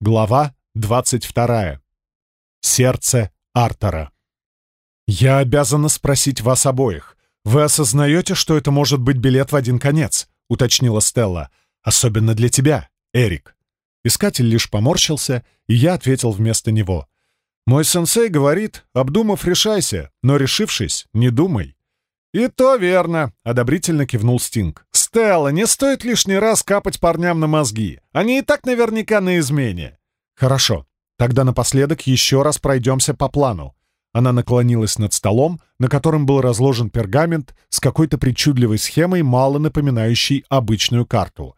Глава 22. Сердце Артера. «Я обязана спросить вас обоих. Вы осознаете, что это может быть билет в один конец?» — уточнила Стелла. «Особенно для тебя, Эрик». Искатель лишь поморщился, и я ответил вместо него. «Мой сенсей говорит, обдумав, решайся, но решившись, не думай». «И то верно», — одобрительно кивнул Стинг. «Стелла, не стоит лишний раз капать парням на мозги. Они и так наверняка на измене». «Хорошо. Тогда напоследок еще раз пройдемся по плану». Она наклонилась над столом, на котором был разложен пергамент с какой-то причудливой схемой, мало напоминающей обычную карту.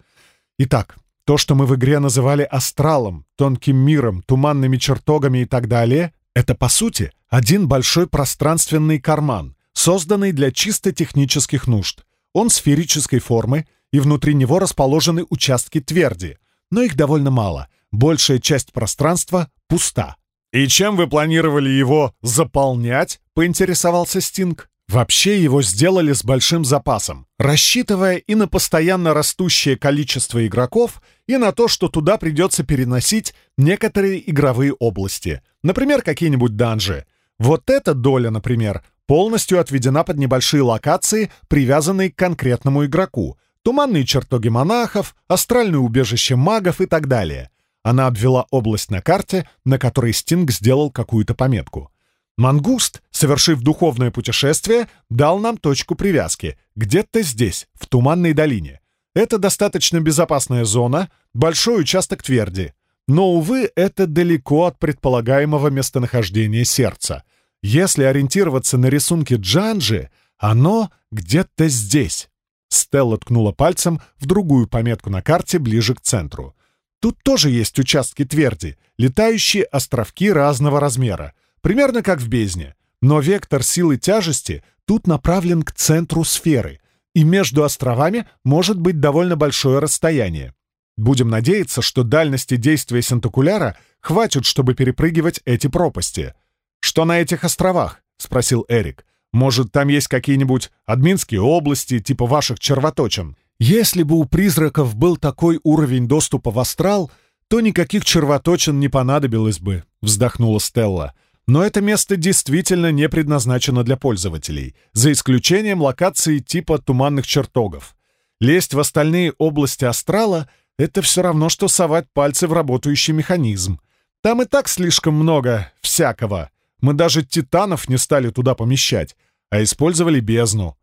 Итак, то, что мы в игре называли астралом, тонким миром, туманными чертогами и так далее, это, по сути, один большой пространственный карман, созданный для чисто технических нужд. Он сферической формы, и внутри него расположены участки тверди, но их довольно мало. Большая часть пространства пуста. «И чем вы планировали его заполнять?» — поинтересовался Стинг. Вообще его сделали с большим запасом, рассчитывая и на постоянно растущее количество игроков, и на то, что туда придется переносить некоторые игровые области, например, какие-нибудь данжи. Вот эта доля, например, полностью отведена под небольшие локации, привязанные к конкретному игроку. Туманные чертоги монахов, астральное убежище магов и так далее. Она обвела область на карте, на которой Стинг сделал какую-то пометку. Мангуст, совершив духовное путешествие, дал нам точку привязки, где-то здесь, в Туманной долине. Это достаточно безопасная зона, большой участок тверди. Но, увы, это далеко от предполагаемого местонахождения сердца — если ориентироваться на рисунки Джанжи, оно где-то здесь. Стелла ткнула пальцем в другую пометку на карте ближе к центру. Тут тоже есть участки тверди, летающие островки разного размера, примерно как в бездне. Но вектор силы тяжести тут направлен к центру сферы, и между островами может быть довольно большое расстояние. Будем надеяться, что дальности действия синтокуляра хватит, чтобы перепрыгивать эти пропасти — «Что на этих островах?» — спросил Эрик. «Может, там есть какие-нибудь админские области, типа ваших червоточин?» «Если бы у призраков был такой уровень доступа в астрал, то никаких червоточин не понадобилось бы», — вздохнула Стелла. «Но это место действительно не предназначено для пользователей, за исключением локации типа туманных чертогов. Лезть в остальные области астрала — это все равно, что совать пальцы в работающий механизм. Там и так слишком много всякого. Мы даже титанов не стали туда помещать, а использовали бездну.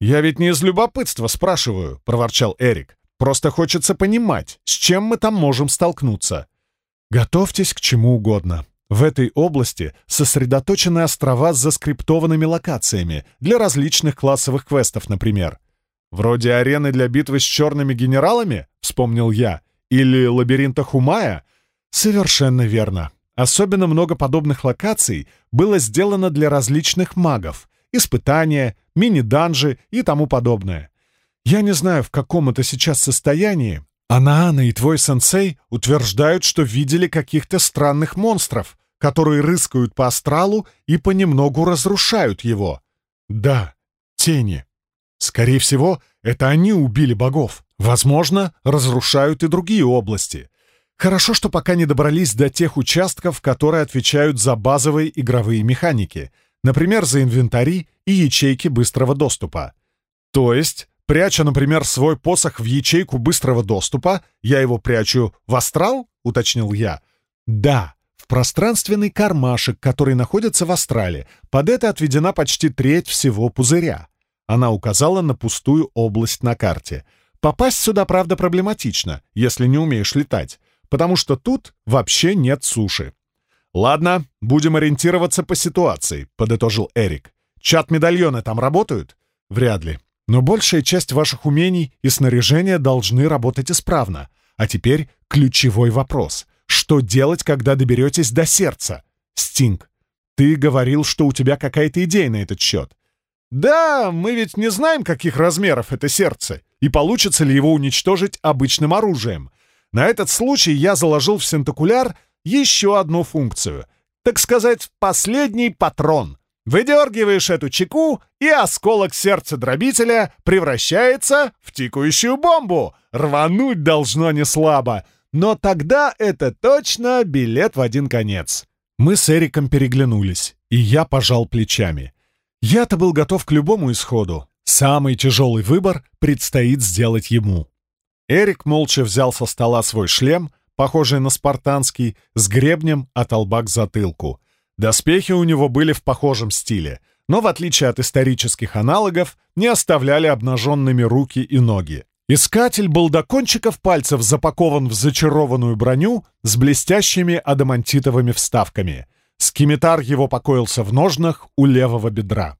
«Я ведь не из любопытства спрашиваю», — проворчал Эрик. «Просто хочется понимать, с чем мы там можем столкнуться». Готовьтесь к чему угодно. В этой области сосредоточены острова с заскриптованными локациями для различных классовых квестов, например. «Вроде арены для битвы с черными генералами?» — вспомнил я. «Или лабиринта Хумая?» «Совершенно верно. Особенно много подобных локаций было сделано для различных магов, испытания, мини-данжи и тому подобное. Я не знаю, в каком это сейчас состоянии. Анаана и твой сенсей утверждают, что видели каких-то странных монстров, которые рыскают по астралу и понемногу разрушают его. Да, тени. Скорее всего, это они убили богов. Возможно, разрушают и другие области. Хорошо, что пока не добрались до тех участков, которые отвечают за базовые игровые механики, например, за инвентари и ячейки быстрого доступа. То есть, пряча, например, свой посох в ячейку быстрого доступа, я его прячу в астрал, уточнил я. Да, в пространственный кармашек, который находится в астрале. Под это отведена почти треть всего пузыря. Она указала на пустую область на карте. Попасть сюда, правда, проблематично, если не умеешь летать потому что тут вообще нет суши. «Ладно, будем ориентироваться по ситуации», — подытожил Эрик. «Чат-медальоны там работают?» «Вряд ли. Но большая часть ваших умений и снаряжения должны работать исправно. А теперь ключевой вопрос. Что делать, когда доберетесь до сердца? Стинг, ты говорил, что у тебя какая-то идея на этот счет. «Да, мы ведь не знаем, каких размеров это сердце, и получится ли его уничтожить обычным оружием. На этот случай я заложил в синтокуляр еще одну функцию. Так сказать, последний патрон. Выдергиваешь эту чеку, и осколок сердца дробителя превращается в тикающую бомбу. Рвануть должно не слабо. но тогда это точно билет в один конец. Мы с Эриком переглянулись, и я пожал плечами. Я-то был готов к любому исходу. Самый тяжелый выбор предстоит сделать ему. Эрик молча взял со стола свой шлем, похожий на спартанский, с гребнем от лба к затылку. Доспехи у него были в похожем стиле, но, в отличие от исторических аналогов, не оставляли обнаженными руки и ноги. Искатель был до кончиков пальцев запакован в зачарованную броню с блестящими адамантитовыми вставками. Скимитар его покоился в ножнах у левого бедра.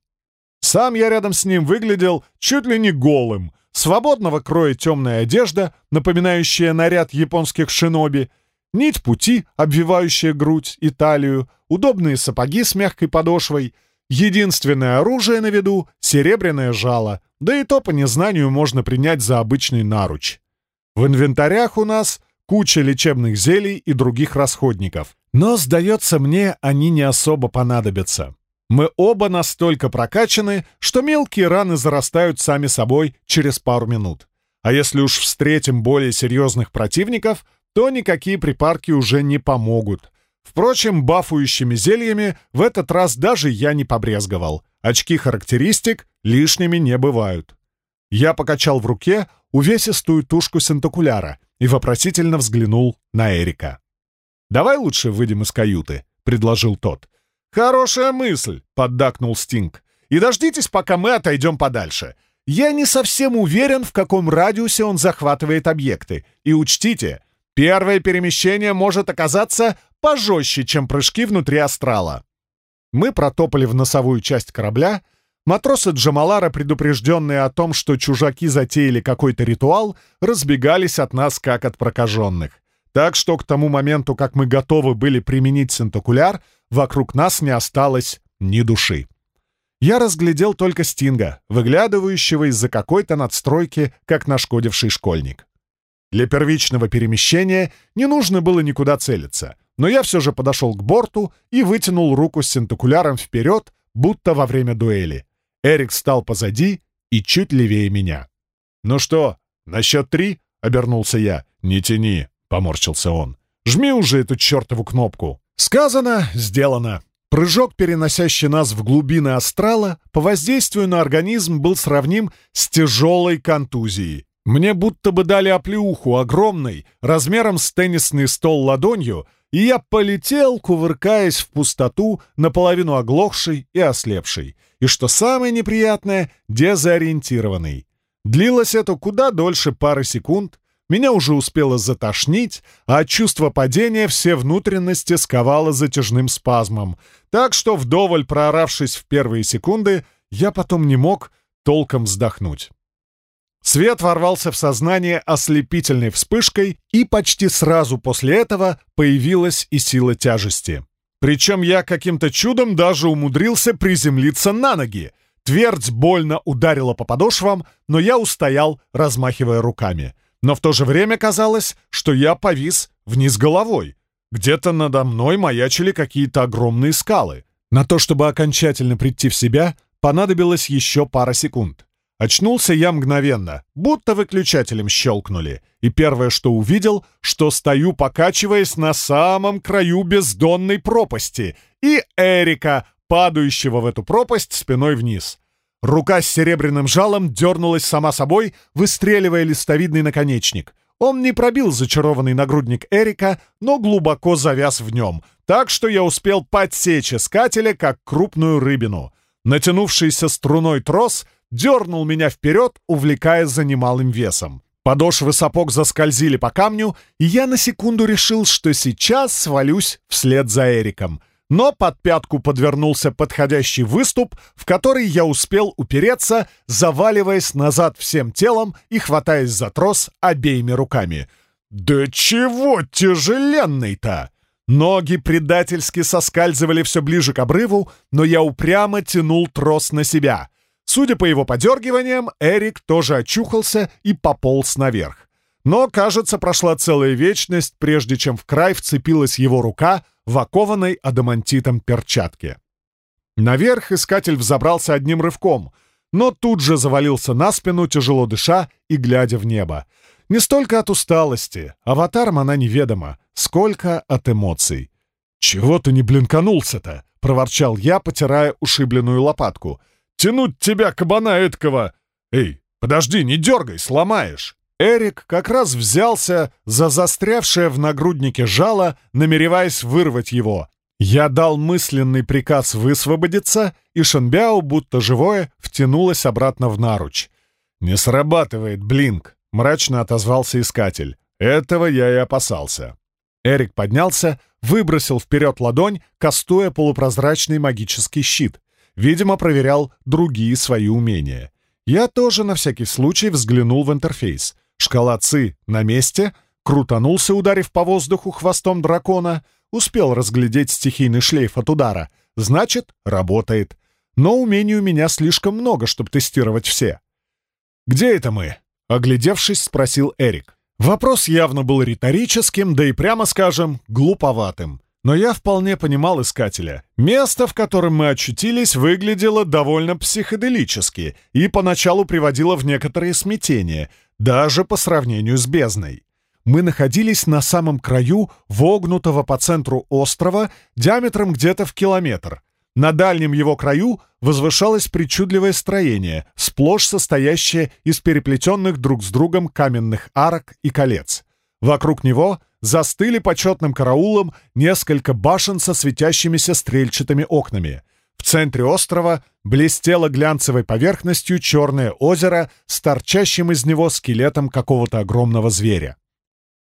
Сам я рядом с ним выглядел чуть ли не голым. Свободного кроя темная одежда, напоминающая наряд японских шиноби, нить пути, обвивающая грудь и талию, удобные сапоги с мягкой подошвой, единственное оружие на виду — серебряное жало, да и то по незнанию можно принять за обычный наруч. В инвентарях у нас куча лечебных зелий и других расходников, но, сдается мне, они не особо понадобятся. Мы оба настолько прокачаны, что мелкие раны зарастают сами собой через пару минут. А если уж встретим более серьезных противников, то никакие припарки уже не помогут. Впрочем, бафующими зельями в этот раз даже я не побрезговал. Очки характеристик лишними не бывают. Я покачал в руке увесистую тушку синтокуляра и вопросительно взглянул на Эрика. «Давай лучше выйдем из каюты», — предложил тот. «Хорошая мысль», — поддакнул Стинг. «И дождитесь, пока мы отойдем подальше. Я не совсем уверен, в каком радиусе он захватывает объекты. И учтите, первое перемещение может оказаться пожестче, чем прыжки внутри астрала». Мы протопали в носовую часть корабля. Матросы Джамалара, предупрежденные о том, что чужаки затеяли какой-то ритуал, разбегались от нас, как от прокаженных. Так что к тому моменту, как мы готовы были применить синтокуляр, вокруг нас не осталось ни души. Я разглядел только Стинга, выглядывающего из-за какой-то надстройки, как нашкодивший школьник. Для первичного перемещения не нужно было никуда целиться, но я все же подошел к борту и вытянул руку с синтокуляром вперед, будто во время дуэли. Эрик стал позади и чуть левее меня. «Ну что, на счет три?» — обернулся я. «Не тяни», поморщился он. «Жми уже эту чертову кнопку!» Сказано, сделано. Прыжок, переносящий нас в глубины астрала, по воздействию на организм был сравним с тяжелой контузией. Мне будто бы дали оплеуху огромной, размером с теннисный стол ладонью, и я полетел, кувыркаясь в пустоту, наполовину оглохший и ослепший. И что самое неприятное, дезориентированный. Длилось это куда дольше пары секунд, меня уже успело затошнить, а от чувства падения все внутренности сковало затяжным спазмом. Так что, вдоволь прооравшись в первые секунды, я потом не мог толком вздохнуть. Свет ворвался в сознание ослепительной вспышкой, и почти сразу после этого появилась и сила тяжести. Причем я каким-то чудом даже умудрился приземлиться на ноги. Твердь больно ударила по подошвам, но я устоял, размахивая руками но в то же время казалось, что я повис вниз головой. Где-то надо мной маячили какие-то огромные скалы. На то, чтобы окончательно прийти в себя, понадобилось еще пара секунд. Очнулся я мгновенно, будто выключателем щелкнули, и первое, что увидел, что стою, покачиваясь на самом краю бездонной пропасти, и Эрика, падающего в эту пропасть спиной вниз. Рука с серебряным жалом дернулась сама собой, выстреливая листовидный наконечник. Он не пробил зачарованный нагрудник Эрика, но глубоко завяз в нем, так что я успел подсечь искателя, как крупную рыбину. Натянувшийся струной трос дернул меня вперед, увлекая за немалым весом. Подошвы сапог заскользили по камню, и я на секунду решил, что сейчас свалюсь вслед за Эриком — но под пятку подвернулся подходящий выступ, в который я успел упереться, заваливаясь назад всем телом и хватаясь за трос обеими руками. «Да чего тяжеленный-то!» Ноги предательски соскальзывали все ближе к обрыву, но я упрямо тянул трос на себя. Судя по его подергиваниям, Эрик тоже очухался и пополз наверх. Но, кажется, прошла целая вечность, прежде чем в край вцепилась его рука, в окованной адамантитом перчатке. Наверх искатель взобрался одним рывком, но тут же завалился на спину, тяжело дыша и глядя в небо. Не столько от усталости, аватарам она неведома, сколько от эмоций. «Чего ты не блинканулся-то?» — проворчал я, потирая ушибленную лопатку. «Тянуть тебя, кабана эткого!» «Эй, подожди, не дергай, сломаешь!» Эрик как раз взялся за застрявшее в нагруднике жало, намереваясь вырвать его. Я дал мысленный приказ высвободиться, и Шенбяо, будто живое, втянулась обратно в наруч. «Не срабатывает, блинк!» — мрачно отозвался искатель. «Этого я и опасался». Эрик поднялся, выбросил вперед ладонь, кастуя полупрозрачный магический щит. Видимо, проверял другие свои умения. Я тоже на всякий случай взглянул в интерфейс. Шкала ЦИ на месте, крутанулся, ударив по воздуху хвостом дракона, успел разглядеть стихийный шлейф от удара. Значит, работает. Но умений у меня слишком много, чтобы тестировать все. «Где это мы?» — оглядевшись, спросил Эрик. Вопрос явно был риторическим, да и, прямо скажем, глуповатым. Но я вполне понимал искателя. Место, в котором мы очутились, выглядело довольно психоделически и поначалу приводило в некоторые смятения, даже по сравнению с бездной. Мы находились на самом краю вогнутого по центру острова диаметром где-то в километр. На дальнем его краю возвышалось причудливое строение, сплошь состоящее из переплетенных друг с другом каменных арок и колец. Вокруг него застыли почетным караулом несколько башен со светящимися стрельчатыми окнами. В центре острова блестело глянцевой поверхностью черное озеро с торчащим из него скелетом какого-то огромного зверя.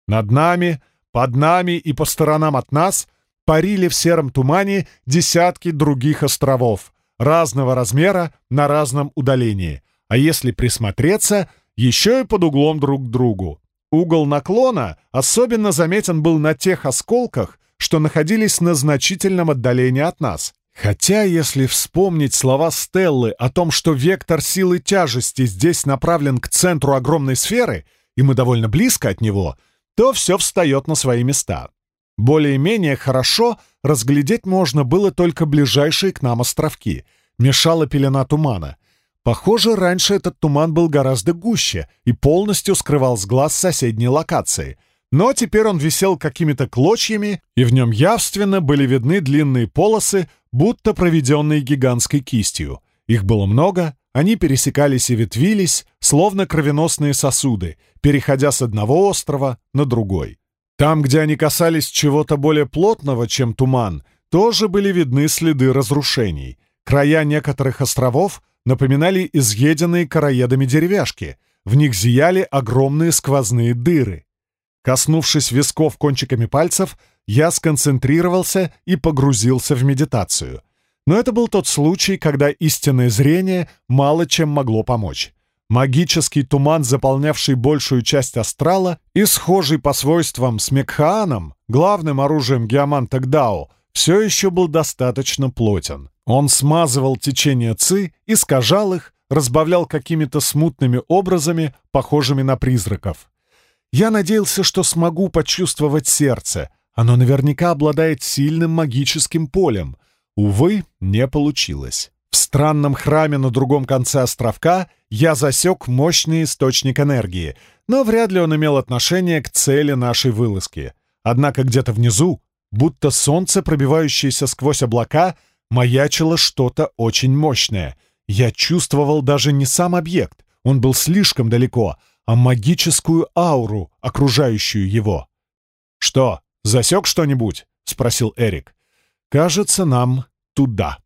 Над нами, под нами и по сторонам от нас — парили в сером тумане десятки других островов, разного размера на разном удалении, а если присмотреться, еще и под углом друг к другу. Угол наклона особенно заметен был на тех осколках, что находились на значительном отдалении от нас. Хотя, если вспомнить слова Стеллы о том, что вектор силы тяжести здесь направлен к центру огромной сферы, и мы довольно близко от него, то все встает на свои места. Более-менее хорошо разглядеть можно было только ближайшие к нам островки. Мешала пелена тумана. Похоже, раньше этот туман был гораздо гуще и полностью скрывал с глаз соседней локации. Но теперь он висел какими-то клочьями, и в нем явственно были видны длинные полосы, будто проведенные гигантской кистью. Их было много, они пересекались и ветвились, словно кровеносные сосуды, переходя с одного острова на другой. Там, где они касались чего-то более плотного, чем туман, тоже были видны следы разрушений. Края некоторых островов напоминали изъеденные короедами деревяшки. В них зияли огромные сквозные дыры. Коснувшись висков кончиками пальцев, я сконцентрировался и погрузился в медитацию. Но это был тот случай, когда истинное зрение мало чем могло помочь. Магический туман, заполнявший большую часть астрала и схожий по свойствам с Мекхааном, главным оружием геоманта Гдао, все еще был достаточно плотен. Он смазывал течение ци, искажал их, разбавлял какими-то смутными образами, похожими на призраков. Я надеялся, что смогу почувствовать сердце. Оно наверняка обладает сильным магическим полем. Увы, не получилось. В странном храме на другом конце островка я засек мощный источник энергии, но вряд ли он имел отношение к цели нашей вылазки. Однако где-то внизу, будто солнце, пробивающееся сквозь облака, маячило что-то очень мощное. Я чувствовал даже не сам объект, он был слишком далеко, а магическую ауру, окружающую его. «Что, засек что-нибудь?» — спросил Эрик. «Кажется, нам туда».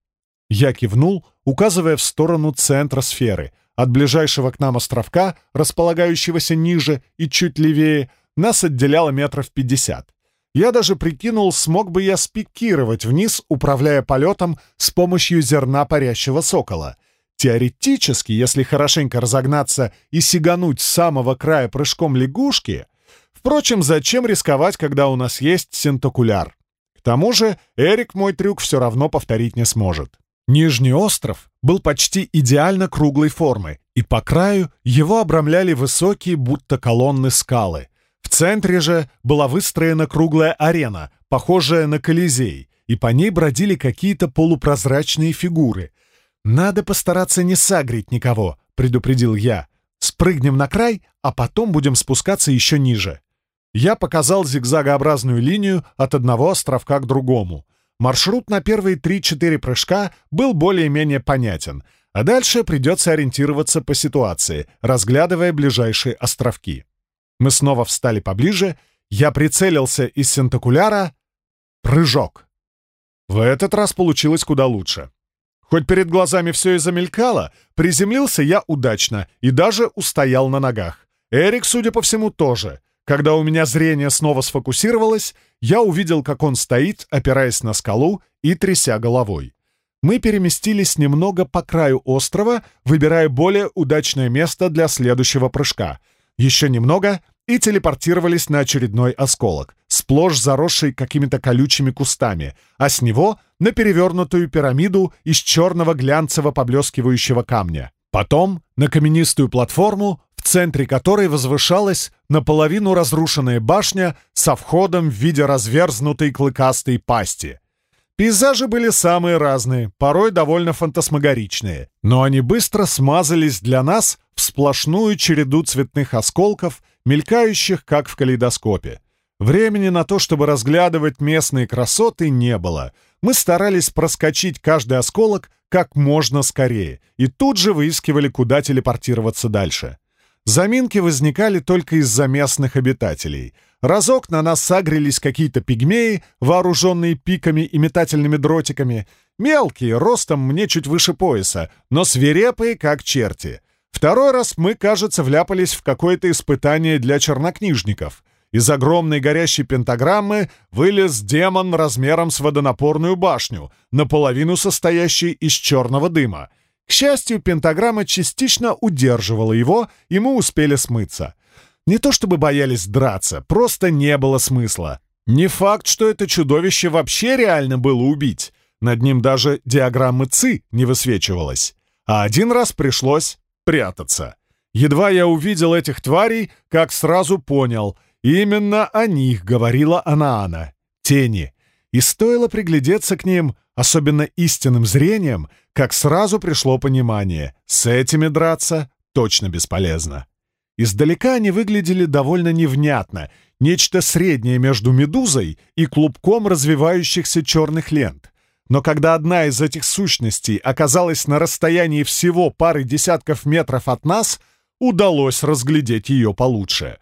Я кивнул, указывая в сторону центра сферы. От ближайшего к нам островка, располагающегося ниже и чуть левее, нас отделяло метров пятьдесят. Я даже прикинул, смог бы я спикировать вниз, управляя полетом с помощью зерна парящего сокола. Теоретически, если хорошенько разогнаться и сигануть с самого края прыжком лягушки... Впрочем, зачем рисковать, когда у нас есть синтокуляр? К тому же Эрик мой трюк все равно повторить не сможет. Нижний остров был почти идеально круглой формы, и по краю его обрамляли высокие, будто колонны скалы. В центре же была выстроена круглая арена, похожая на Колизей, и по ней бродили какие-то полупрозрачные фигуры. «Надо постараться не сагрить никого», — предупредил я. «С Спрыгнем на край, а потом будем спускаться еще ниже. Я показал зигзагообразную линию от одного островка к другому. Маршрут на первые 3-4 прыжка был более-менее понятен, а дальше придется ориентироваться по ситуации, разглядывая ближайшие островки. Мы снова встали поближе, я прицелился из синтокуляра. Прыжок. В этот раз получилось куда лучше. Хоть перед глазами все и замелькало, приземлился я удачно и даже устоял на ногах. Эрик, судя по всему, тоже. Когда у меня зрение снова сфокусировалось, я увидел, как он стоит, опираясь на скалу и тряся головой. Мы переместились немного по краю острова, выбирая более удачное место для следующего прыжка. Еще немного — и телепортировались на очередной осколок, сплошь заросший какими-то колючими кустами, а с него — на перевернутую пирамиду из черного глянцево-поблескивающего камня. Потом — на каменистую платформу, в центре которой возвышалась наполовину разрушенная башня со входом в виде разверзнутой клыкастой пасти. Пейзажи были самые разные, порой довольно фантасмагоричные, но они быстро смазались для нас в сплошную череду цветных осколков, мелькающих как в калейдоскопе. Времени на то, чтобы разглядывать местные красоты, не было. Мы старались проскочить каждый осколок как можно скорее и тут же выискивали, куда телепортироваться дальше. Заминки возникали только из-за местных обитателей. Разок на нас сагрились какие-то пигмеи, вооруженные пиками и метательными дротиками. Мелкие, ростом мне чуть выше пояса, но свирепые, как черти. Второй раз мы, кажется, вляпались в какое-то испытание для чернокнижников. Из огромной горящей пентаграммы вылез демон размером с водонапорную башню, наполовину состоящий из черного дыма — к счастью, пентаграмма частично удерживала его, и мы успели смыться. Не то чтобы боялись драться, просто не было смысла. Не факт, что это чудовище вообще реально было убить. Над ним даже диаграммы ЦИ не высвечивалась. А один раз пришлось прятаться. Едва я увидел этих тварей, как сразу понял, именно о них говорила Анаана. Тени. И стоило приглядеться к ним, особенно истинным зрением, как сразу пришло понимание — с этими драться точно бесполезно. Издалека они выглядели довольно невнятно, нечто среднее между медузой и клубком развивающихся черных лент. Но когда одна из этих сущностей оказалась на расстоянии всего пары десятков метров от нас, удалось разглядеть ее получше.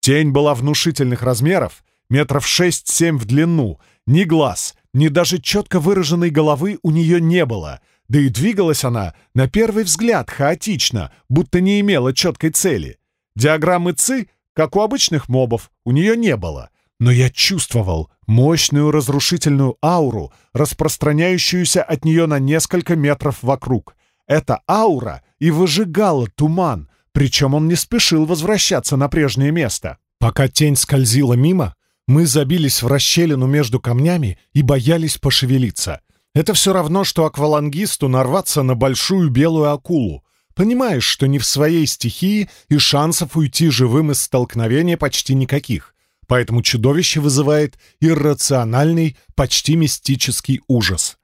Тень была внушительных размеров, метров шесть-семь в длину, ни глаз, ни даже четко выраженной головы у нее не было, да и двигалась она, на первый взгляд, хаотично, будто не имела четкой цели. Диаграммы ЦИ, как у обычных мобов, у нее не было, но я чувствовал мощную разрушительную ауру, распространяющуюся от нее на несколько метров вокруг. Эта аура и выжигала туман, причем он не спешил возвращаться на прежнее место. Пока тень скользила мимо, мы забились в расщелину между камнями и боялись пошевелиться. Это все равно, что аквалангисту нарваться на большую белую акулу. Понимаешь, что не в своей стихии и шансов уйти живым из столкновения почти никаких. Поэтому чудовище вызывает иррациональный, почти мистический ужас.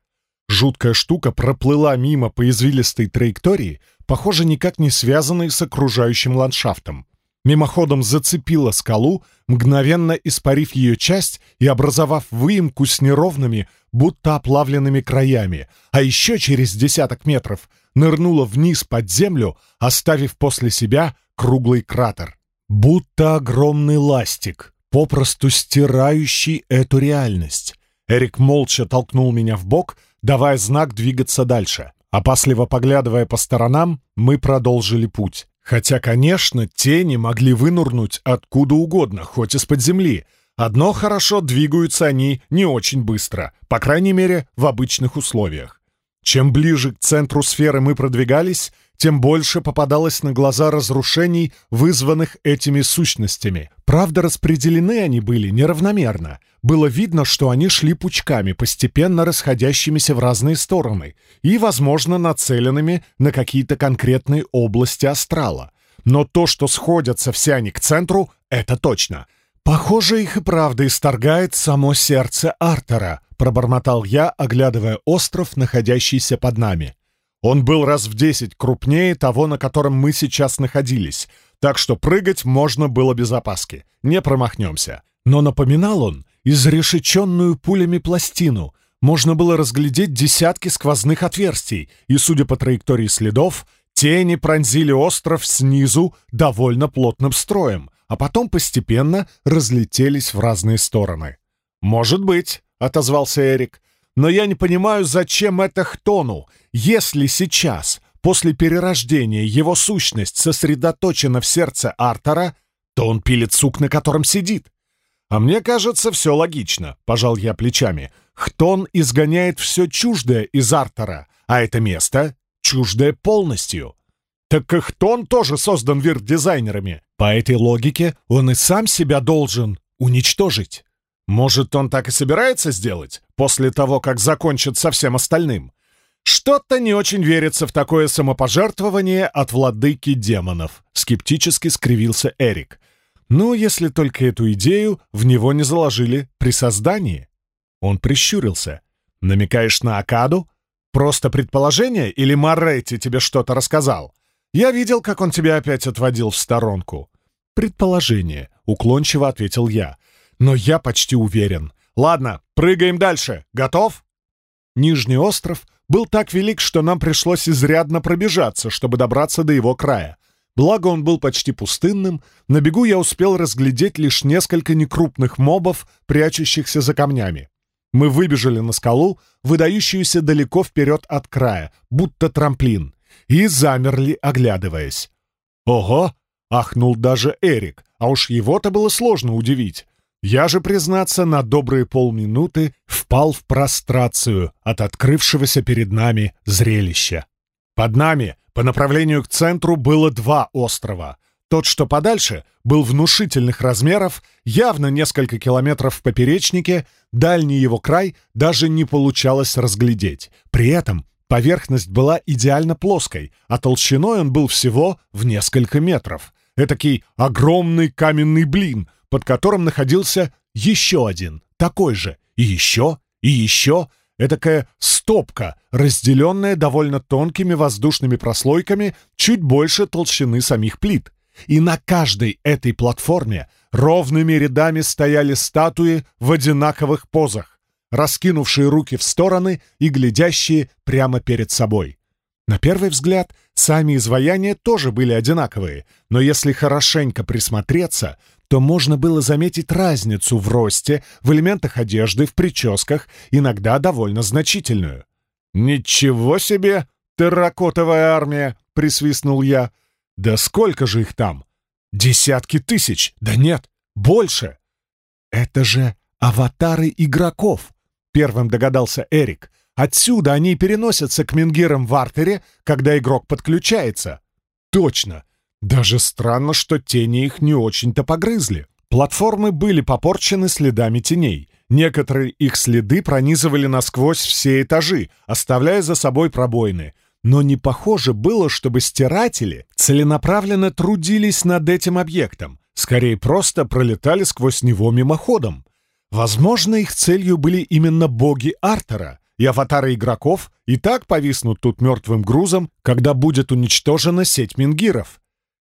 Жуткая штука проплыла мимо по извилистой траектории, похоже, никак не связанной с окружающим ландшафтом мимоходом зацепила скалу, мгновенно испарив ее часть и образовав выемку с неровными, будто оплавленными краями, а еще через десяток метров нырнула вниз под землю, оставив после себя круглый кратер. Будто огромный ластик, попросту стирающий эту реальность. Эрик молча толкнул меня в бок, давая знак двигаться дальше. Опасливо поглядывая по сторонам, мы продолжили путь. Хотя, конечно, тени могли вынурнуть откуда угодно, хоть из-под земли. Одно хорошо, двигаются они не очень быстро, по крайней мере, в обычных условиях. Чем ближе к центру сферы мы продвигались, тем больше попадалось на глаза разрушений, вызванных этими сущностями. Правда, распределены они были неравномерно. Было видно, что они шли пучками, постепенно расходящимися в разные стороны и, возможно, нацеленными на какие-то конкретные области астрала. Но то, что сходятся все они к центру, это точно. «Похоже, их и правда исторгает само сердце Артера», — пробормотал я, оглядывая остров, находящийся под нами. Он был раз в десять крупнее того, на котором мы сейчас находились, так что прыгать можно было без опаски, не промахнемся. Но напоминал он изрешеченную пулями пластину. Можно было разглядеть десятки сквозных отверстий, и, судя по траектории следов, тени пронзили остров снизу довольно плотным строем, а потом постепенно разлетелись в разные стороны. «Может быть», — отозвался Эрик, но я не понимаю, зачем это Хтону, если сейчас, после перерождения, его сущность сосредоточена в сердце Артера, то он пилит сук, на котором сидит. А мне кажется, все логично, пожал я плечами. Хтон изгоняет все чуждое из Артера, а это место чуждое полностью. Так и Хтон тоже создан вирт-дизайнерами. По этой логике он и сам себя должен уничтожить. Может, он так и собирается сделать, после того, как закончит со всем остальным? Что-то не очень верится в такое самопожертвование от владыки демонов, скептически скривился Эрик. Ну, если только эту идею в него не заложили при создании. Он прищурился. Намекаешь на Акаду? Просто предположение или Моретти тебе что-то рассказал? Я видел, как он тебя опять отводил в сторонку. Предположение, уклончиво ответил я но я почти уверен. Ладно, прыгаем дальше. Готов? Нижний остров был так велик, что нам пришлось изрядно пробежаться, чтобы добраться до его края. Благо он был почти пустынным, на бегу я успел разглядеть лишь несколько некрупных мобов, прячущихся за камнями. Мы выбежали на скалу, выдающуюся далеко вперед от края, будто трамплин, и замерли, оглядываясь. «Ого!» — ахнул даже Эрик, а уж его-то было сложно удивить. Я же, признаться, на добрые полминуты впал в прострацию от открывшегося перед нами зрелища. Под нами, по направлению к центру, было два острова. Тот, что подальше, был внушительных размеров, явно несколько километров в поперечнике, дальний его край даже не получалось разглядеть. При этом поверхность была идеально плоской, а толщиной он был всего в несколько метров. Этакий огромный каменный блин — под которым находился еще один, такой же, и еще, и еще, этакая стопка, разделенная довольно тонкими воздушными прослойками чуть больше толщины самих плит. И на каждой этой платформе ровными рядами стояли статуи в одинаковых позах, раскинувшие руки в стороны и глядящие прямо перед собой. На первый взгляд, сами изваяния тоже были одинаковые, но если хорошенько присмотреться, то можно было заметить разницу в росте, в элементах одежды, в прическах, иногда довольно значительную. «Ничего себе! Терракотовая армия!» — присвистнул я. «Да сколько же их там? Десятки тысяч! Да нет, больше!» «Это же аватары игроков!» — первым догадался Эрик. «Отсюда они переносятся к мингирам в артере, когда игрок подключается». «Точно! Даже странно, что тени их не очень-то погрызли. Платформы были попорчены следами теней. Некоторые их следы пронизывали насквозь все этажи, оставляя за собой пробоины. Но не похоже было, чтобы стиратели целенаправленно трудились над этим объектом. Скорее, просто пролетали сквозь него мимоходом. Возможно, их целью были именно боги Артера, и аватары игроков и так повиснут тут мертвым грузом, когда будет уничтожена сеть мингиров.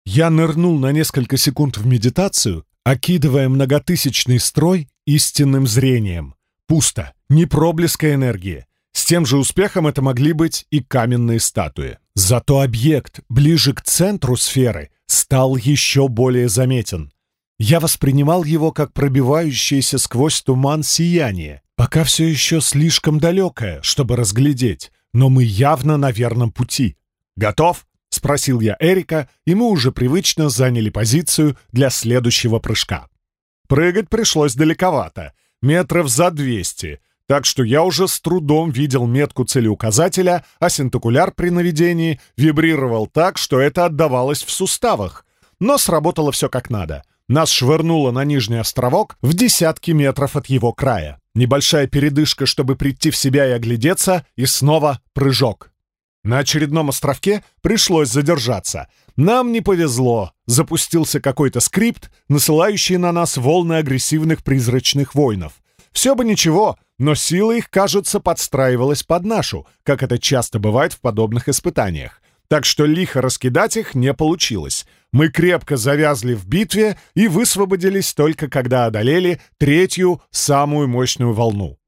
Я нырнул на несколько секунд в медитацию, окидывая многотысячный строй истинным зрением. Пусто, ни проблеска энергии. С тем же успехом это могли быть и каменные статуи. Зато объект ближе к центру сферы стал еще более заметен. Я воспринимал его как пробивающееся сквозь туман сияние, пока все еще слишком далекое, чтобы разглядеть, но мы явно на верном пути. «Готов?» — спросил я Эрика, и мы уже привычно заняли позицию для следующего прыжка. Прыгать пришлось далековато, метров за двести, так что я уже с трудом видел метку целеуказателя, а синтокуляр при наведении вибрировал так, что это отдавалось в суставах. Но сработало все как надо. Нас швырнуло на нижний островок в десятки метров от его края. Небольшая передышка, чтобы прийти в себя и оглядеться, и снова прыжок. На очередном островке пришлось задержаться. Нам не повезло. Запустился какой-то скрипт, насылающий на нас волны агрессивных призрачных воинов. Все бы ничего, но сила их, кажется, подстраивалась под нашу, как это часто бывает в подобных испытаниях. Так что лихо раскидать их не получилось. Мы крепко завязли в битве и высвободились только когда одолели третью, самую мощную волну.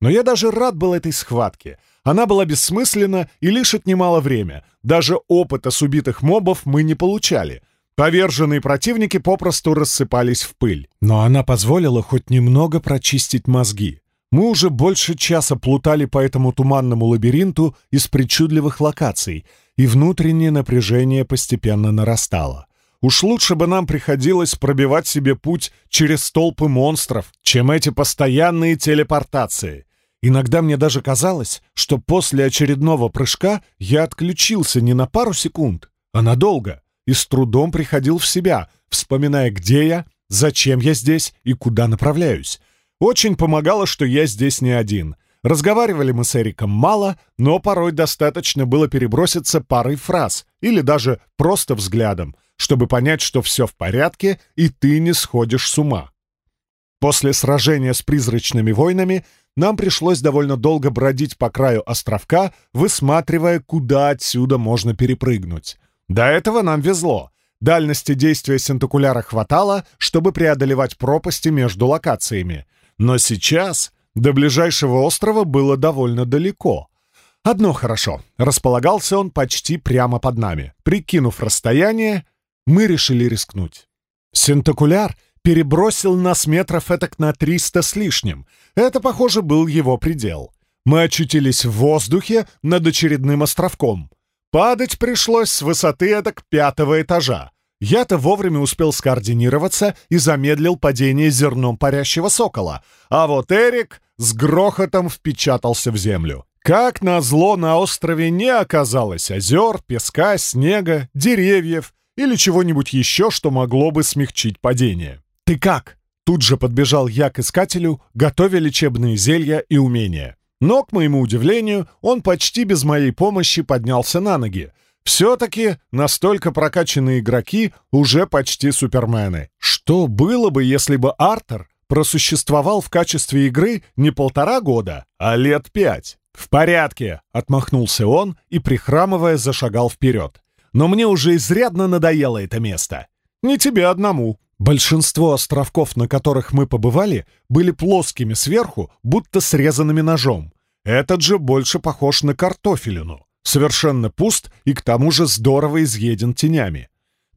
Но я даже рад был этой схватке. Она была бессмысленна и лишь отнимала время. Даже опыта с убитых мобов мы не получали. Поверженные противники попросту рассыпались в пыль. Но она позволила хоть немного прочистить мозги. Мы уже больше часа плутали по этому туманному лабиринту из причудливых локаций, и внутреннее напряжение постепенно нарастало. Уж лучше бы нам приходилось пробивать себе путь через толпы монстров, чем эти постоянные телепортации. Иногда мне даже казалось, что после очередного прыжка я отключился не на пару секунд, а надолго и с трудом приходил в себя, вспоминая, где я, зачем я здесь и куда направляюсь. Очень помогало, что я здесь не один. Разговаривали мы с Эриком мало, но порой достаточно было переброситься парой фраз или даже просто взглядом, чтобы понять, что все в порядке и ты не сходишь с ума. После сражения с призрачными войнами нам пришлось довольно долго бродить по краю островка, высматривая, куда отсюда можно перепрыгнуть. До этого нам везло. Дальности действия синтокуляра хватало, чтобы преодолевать пропасти между локациями. Но сейчас до ближайшего острова было довольно далеко. Одно хорошо. Располагался он почти прямо под нами. Прикинув расстояние, мы решили рискнуть. Синтокуляр перебросил нас метров этак на 300 с лишним. Это, похоже, был его предел. Мы очутились в воздухе над очередным островком. Падать пришлось с высоты эдак пятого этажа. Я-то вовремя успел скоординироваться и замедлил падение зерном парящего сокола, а вот Эрик с грохотом впечатался в землю. Как назло, на острове не оказалось озер, песка, снега, деревьев или чего-нибудь еще, что могло бы смягчить падение. «Ты как?» Тут же подбежал я к искателю, готовя лечебные зелья и умения. Но, к моему удивлению, он почти без моей помощи поднялся на ноги. Все-таки настолько прокачанные игроки уже почти супермены. Что было бы, если бы Артер просуществовал в качестве игры не полтора года, а лет пять? «В порядке», — отмахнулся он и, прихрамывая, зашагал вперед. «Но мне уже изрядно надоело это место. Не тебе одному». Большинство островков, на которых мы побывали, были плоскими сверху, будто срезанными ножом. Этот же больше похож на картофелину. Совершенно пуст и к тому же здорово изъеден тенями.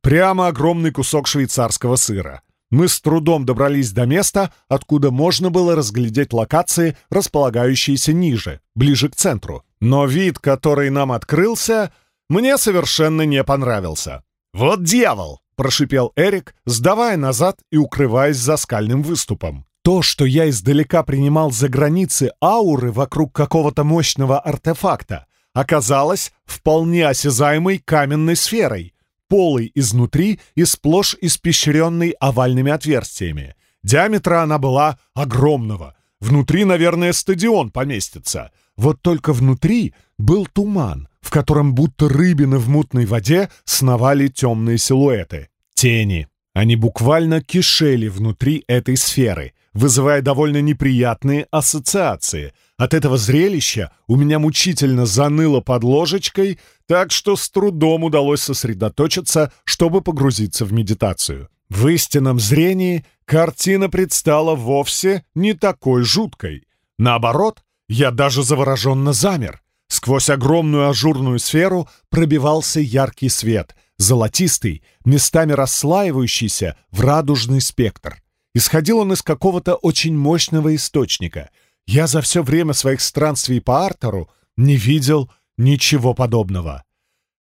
Прямо огромный кусок швейцарского сыра. Мы с трудом добрались до места, откуда можно было разглядеть локации, располагающиеся ниже, ближе к центру. Но вид, который нам открылся, мне совершенно не понравился. «Вот дьявол!» прошипел Эрик, сдавая назад и укрываясь за скальным выступом. То, что я издалека принимал за границы ауры вокруг какого-то мощного артефакта, оказалось вполне осязаемой каменной сферой, полой изнутри и сплошь испещренной овальными отверстиями. Диаметра она была огромного. Внутри, наверное, стадион поместится. Вот только внутри был туман, в котором будто рыбины в мутной воде сновали темные силуэты. Тени. Они буквально кишели внутри этой сферы, вызывая довольно неприятные ассоциации. От этого зрелища у меня мучительно заныло под ложечкой, так что с трудом удалось сосредоточиться, чтобы погрузиться в медитацию. В истинном зрении картина предстала вовсе не такой жуткой. Наоборот, я даже завороженно замер. Сквозь огромную ажурную сферу пробивался яркий свет, золотистый, местами расслаивающийся в радужный спектр. Исходил он из какого-то очень мощного источника. Я за все время своих странствий по Артеру не видел ничего подобного.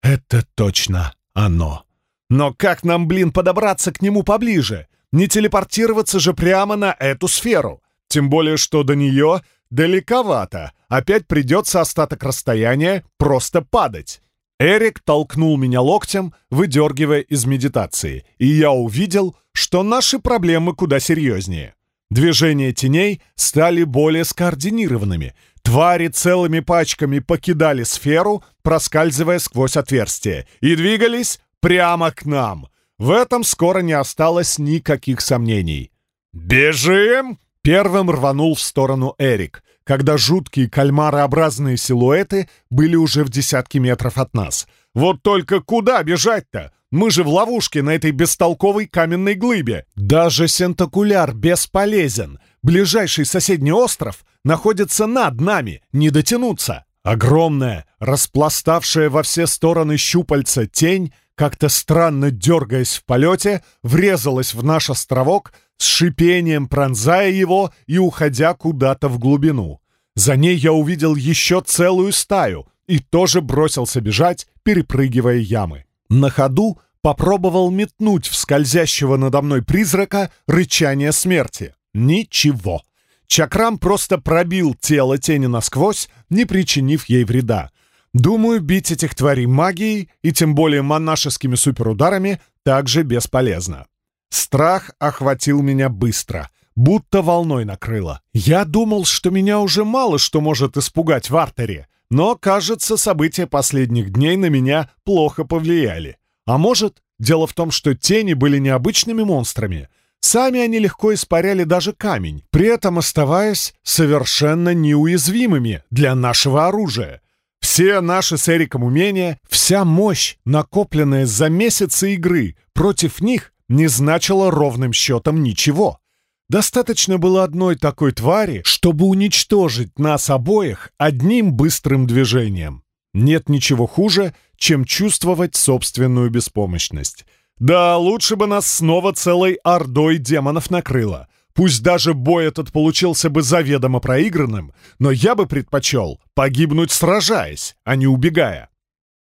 Это точно оно. Но как нам, блин, подобраться к нему поближе? Не телепортироваться же прямо на эту сферу. Тем более, что до нее далековато. Опять придется остаток расстояния просто падать. Эрик толкнул меня локтем, выдергивая из медитации, и я увидел, что наши проблемы куда серьезнее. Движения теней стали более скоординированными. Твари целыми пачками покидали сферу, проскальзывая сквозь отверстие, и двигались прямо к нам. В этом скоро не осталось никаких сомнений. «Бежим!» Первым рванул в сторону Эрик, когда жуткие кальмарообразные силуэты были уже в десятки метров от нас. Вот только куда бежать-то? Мы же в ловушке на этой бестолковой каменной глыбе. Даже сентакуляр бесполезен. Ближайший соседний остров находится над нами, не дотянуться. Огромная, распластавшая во все стороны щупальца тень, как-то странно дергаясь в полете, врезалась в наш островок, с шипением пронзая его и уходя куда-то в глубину. За ней я увидел еще целую стаю и тоже бросился бежать, перепрыгивая ямы. На ходу попробовал метнуть в скользящего надо мной призрака рычание смерти. Ничего. Чакрам просто пробил тело тени насквозь, не причинив ей вреда. Думаю, бить этих тварей магией и тем более монашескими суперударами также бесполезно. Страх охватил меня быстро, будто волной накрыло. Я думал, что меня уже мало что может испугать в артере, но, кажется, события последних дней на меня плохо повлияли. А может, дело в том, что тени были необычными монстрами. Сами они легко испаряли даже камень, при этом оставаясь совершенно неуязвимыми для нашего оружия. Все наши с Эриком умения, вся мощь, накопленная за месяцы игры, против них не значила ровным счетом ничего. Достаточно было одной такой твари, чтобы уничтожить нас обоих одним быстрым движением. Нет ничего хуже, чем чувствовать собственную беспомощность. Да, лучше бы нас снова целой ордой демонов накрыло. Пусть даже бой этот получился бы заведомо проигранным, но я бы предпочел погибнуть сражаясь, а не убегая.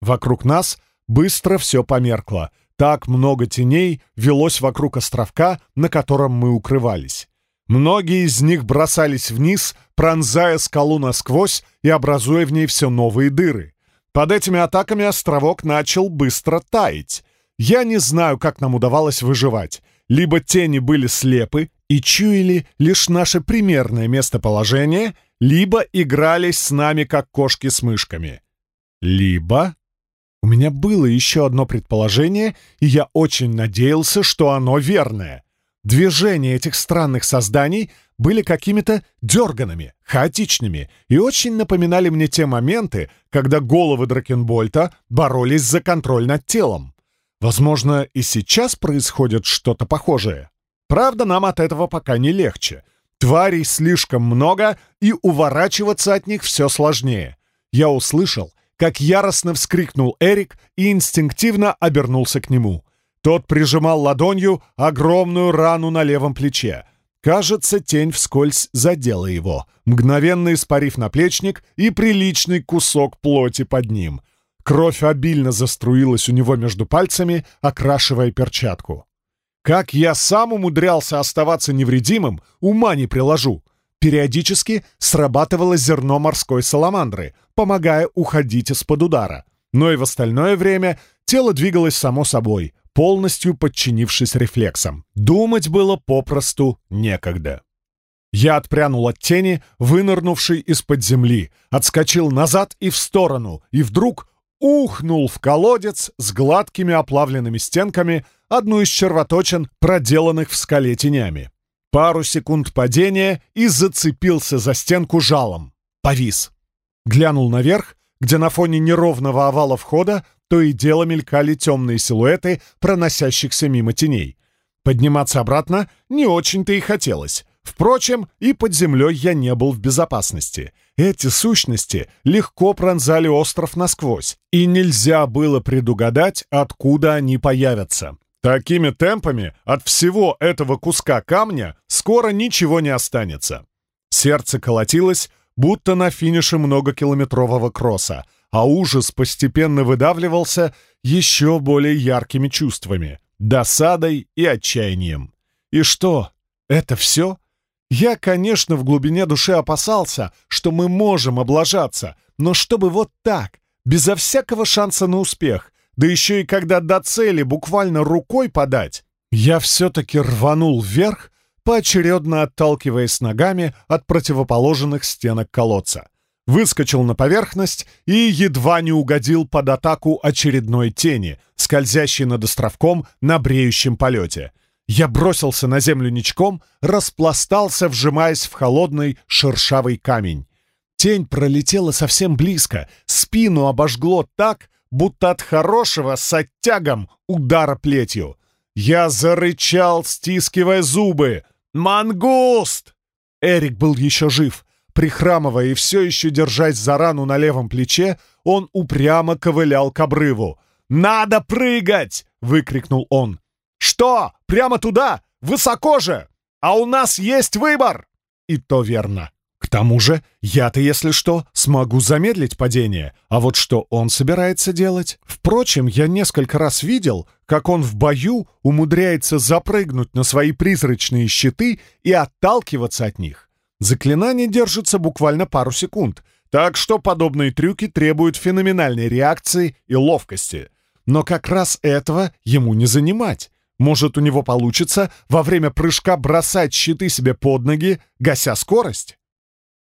Вокруг нас быстро все померкло. Так много теней велось вокруг островка, на котором мы укрывались. Многие из них бросались вниз, пронзая скалу насквозь и образуя в ней все новые дыры. Под этими атаками островок начал быстро таять. Я не знаю, как нам удавалось выживать. Либо тени были слепы и чуяли лишь наше примерное местоположение, либо игрались с нами, как кошки с мышками. Либо... У меня было еще одно предположение, и я очень надеялся, что оно верное. Движения этих странных созданий были какими-то дерганными, хаотичными и очень напоминали мне те моменты, когда головы Дракенбольта боролись за контроль над телом. Возможно, и сейчас происходит что-то похожее. Правда, нам от этого пока не легче. Тварей слишком много, и уворачиваться от них все сложнее. Я услышал, как яростно вскрикнул Эрик и инстинктивно обернулся к нему. Тот прижимал ладонью огромную рану на левом плече — Кажется, тень вскользь задела его, мгновенно испарив наплечник и приличный кусок плоти под ним. Кровь обильно заструилась у него между пальцами, окрашивая перчатку. Как я сам умудрялся оставаться невредимым, ума не приложу. Периодически срабатывало зерно морской саламандры, помогая уходить из-под удара. Но и в остальное время тело двигалось само собой, полностью подчинившись рефлексам. Думать было попросту некогда. Я отпрянул от тени, вынырнувшей из-под земли, отскочил назад и в сторону, и вдруг ухнул в колодец с гладкими оплавленными стенками, одну из червоточин, проделанных в скале тенями. Пару секунд падения и зацепился за стенку жалом. Повис. Глянул наверх, где на фоне неровного овала входа то и дело мелькали темные силуэты проносящихся мимо теней. Подниматься обратно не очень-то и хотелось. Впрочем, и под землей я не был в безопасности. Эти сущности легко пронзали остров насквозь, и нельзя было предугадать, откуда они появятся. Такими темпами от всего этого куска камня скоро ничего не останется. Сердце колотилось, будто на финише многокилометрового кросса, а ужас постепенно выдавливался еще более яркими чувствами — досадой и отчаянием. И что, это все? Я, конечно, в глубине души опасался, что мы можем облажаться, но чтобы вот так, безо всякого шанса на успех, да еще и когда до цели буквально рукой подать, я все-таки рванул вверх, поочередно отталкиваясь ногами от противоположных стенок колодца выскочил на поверхность и едва не угодил под атаку очередной тени, скользящей над островком на бреющем полете. Я бросился на землю ничком, распластался, вжимаясь в холодный шершавый камень. Тень пролетела совсем близко, спину обожгло так, будто от хорошего с оттягом удара плетью. Я зарычал, стискивая зубы. «Мангуст!» Эрик был еще жив. Прихрамывая и все еще держась за рану на левом плече, он упрямо ковылял к обрыву. «Надо прыгать!» — выкрикнул он. «Что? Прямо туда? Высоко же! А у нас есть выбор!» И то верно. К тому же, я-то, если что, смогу замедлить падение, а вот что он собирается делать? Впрочем, я несколько раз видел, как он в бою умудряется запрыгнуть на свои призрачные щиты и отталкиваться от них. Заклинание держится буквально пару секунд, так что подобные трюки требуют феноменальной реакции и ловкости. Но как раз этого ему не занимать. Может, у него получится во время прыжка бросать щиты себе под ноги, гася скорость?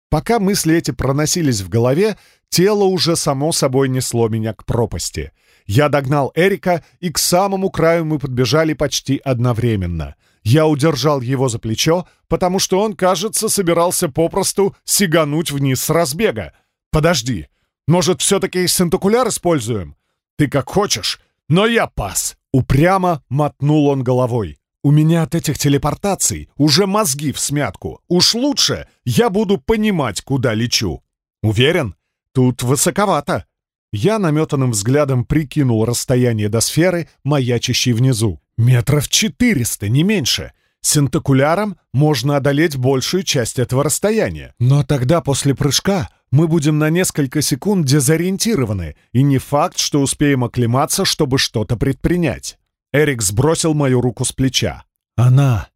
Пока мысли эти проносились в голове, тело уже само собой несло меня к пропасти. Я догнал Эрика, и к самому краю мы подбежали почти одновременно — я удержал его за плечо, потому что он, кажется, собирался попросту сигануть вниз с разбега. «Подожди, может, все-таки сентокуляр используем?» «Ты как хочешь, но я пас!» Упрямо мотнул он головой. «У меня от этих телепортаций уже мозги в смятку. Уж лучше я буду понимать, куда лечу. Уверен? Тут высоковато». Я наметанным взглядом прикинул расстояние до сферы, маячащей внизу. Метров четыреста, не меньше. Синтокуляром можно одолеть большую часть этого расстояния. Но тогда после прыжка мы будем на несколько секунд дезориентированы, и не факт, что успеем оклематься, чтобы что-то предпринять. Эрик сбросил мою руку с плеча. «Она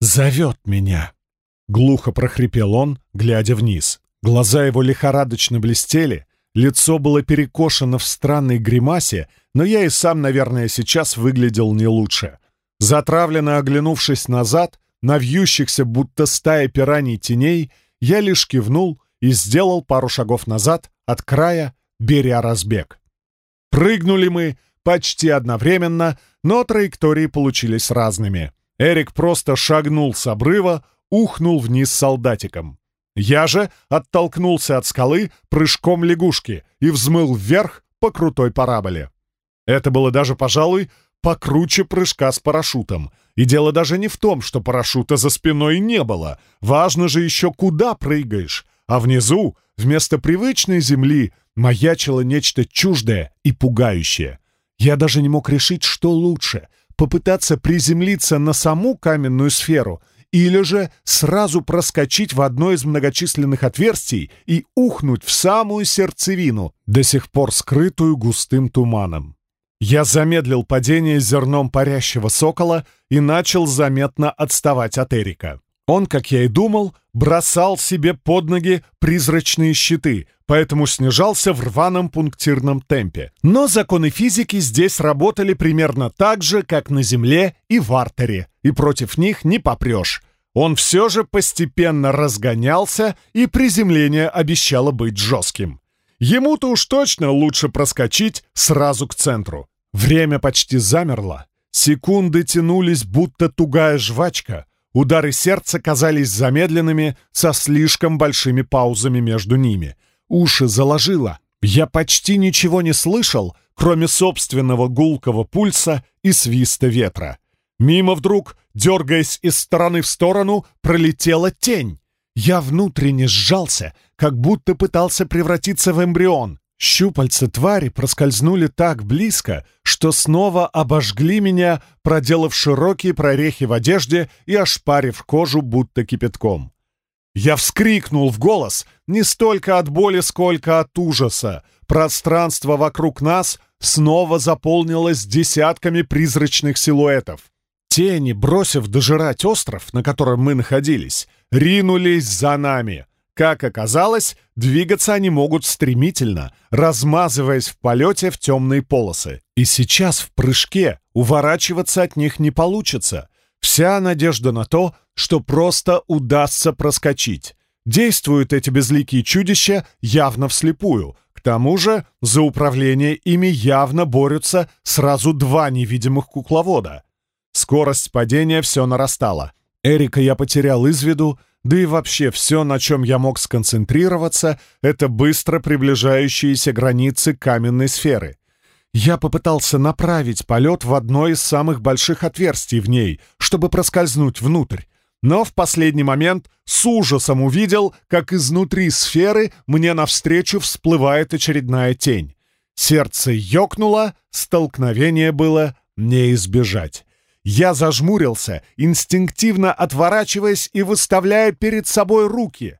зовет меня!» Глухо прохрипел он, глядя вниз. Глаза его лихорадочно блестели, лицо было перекошено в странной гримасе, но я и сам, наверное, сейчас выглядел не лучше. Затравленно оглянувшись назад, на вьющихся, будто стая пираний теней, я лишь кивнул и сделал пару шагов назад, от края, беря разбег. Прыгнули мы почти одновременно, но траектории получились разными. Эрик просто шагнул с обрыва, ухнул вниз солдатиком. Я же оттолкнулся от скалы прыжком лягушки и взмыл вверх по крутой параболе. Это было даже, пожалуй, покруче прыжка с парашютом. И дело даже не в том, что парашюта за спиной не было. Важно же еще, куда прыгаешь. А внизу, вместо привычной земли, маячило нечто чуждое и пугающее. Я даже не мог решить, что лучше — попытаться приземлиться на саму каменную сферу или же сразу проскочить в одно из многочисленных отверстий и ухнуть в самую сердцевину, до сих пор скрытую густым туманом. Я замедлил падение зерном парящего сокола и начал заметно отставать от Эрика. Он, как я и думал, бросал себе под ноги призрачные щиты, поэтому снижался в рваном пунктирном темпе. Но законы физики здесь работали примерно так же, как на Земле и в артере, и против них не попрешь. Он все же постепенно разгонялся, и приземление обещало быть жестким. Ему-то уж точно лучше проскочить сразу к центру. Время почти замерло. Секунды тянулись, будто тугая жвачка. Удары сердца казались замедленными, со слишком большими паузами между ними. Уши заложило. Я почти ничего не слышал, кроме собственного гулкого пульса и свиста ветра. Мимо вдруг, дергаясь из стороны в сторону, пролетела тень. Я внутренне сжался, как будто пытался превратиться в эмбрион. Щупальца твари проскользнули так близко, что снова обожгли меня, проделав широкие прорехи в одежде и ошпарив кожу будто кипятком. Я вскрикнул в голос не столько от боли, сколько от ужаса. Пространство вокруг нас снова заполнилось десятками призрачных силуэтов. Тени, бросив дожирать остров, на котором мы находились, ринулись за нами — как оказалось, двигаться они могут стремительно, размазываясь в полете в темные полосы. И сейчас в прыжке уворачиваться от них не получится. Вся надежда на то, что просто удастся проскочить. Действуют эти безликие чудища явно вслепую. К тому же за управление ими явно борются сразу два невидимых кукловода. Скорость падения все нарастала. Эрика я потерял из виду, да и вообще все, на чем я мог сконцентрироваться, это быстро приближающиеся границы каменной сферы. Я попытался направить полет в одно из самых больших отверстий в ней, чтобы проскользнуть внутрь. Но в последний момент с ужасом увидел, как изнутри сферы мне навстречу всплывает очередная тень. Сердце ёкнуло, столкновение было не избежать. Я зажмурился, инстинктивно отворачиваясь и выставляя перед собой руки.